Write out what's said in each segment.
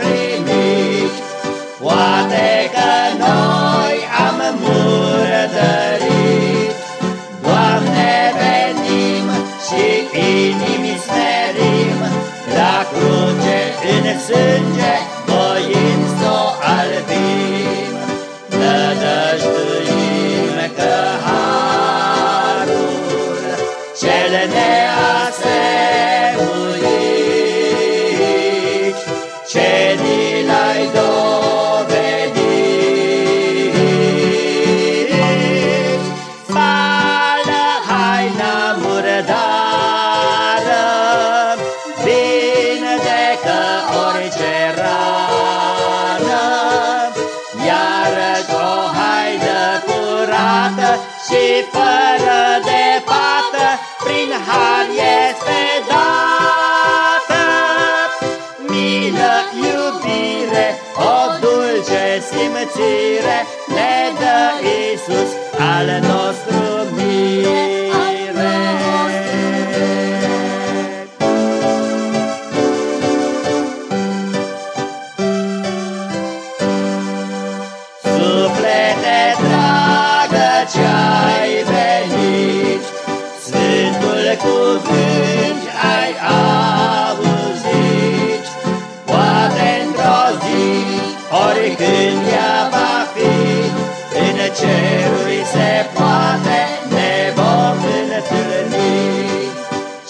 primit. Poate că noi am murdărit, Doamne, venim și inimii smerim, La cruce în sânge voim să o albim. Nădăjduim că harul cel ne har este dată. Milă, iubire, o dulce simțire, ne dă Iisus al nostru cuvânt ai auzit, poate într-o zi, oricând ea va fi, în ceruri se poate, ne vom întâlni.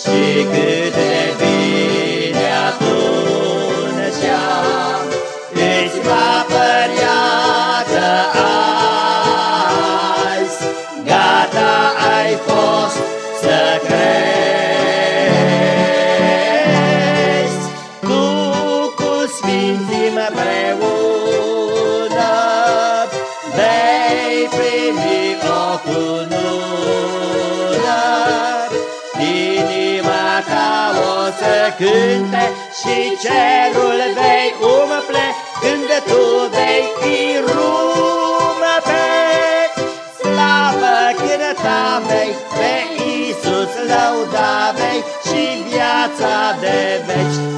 Și cât de bine atunci îți va părea că azi gata ai fost să cunurat, inima ta o să cânte și cerul vei umple când tu vei fi rume Slavă cânta vei, pe Iisus lauda vei și viața de veci.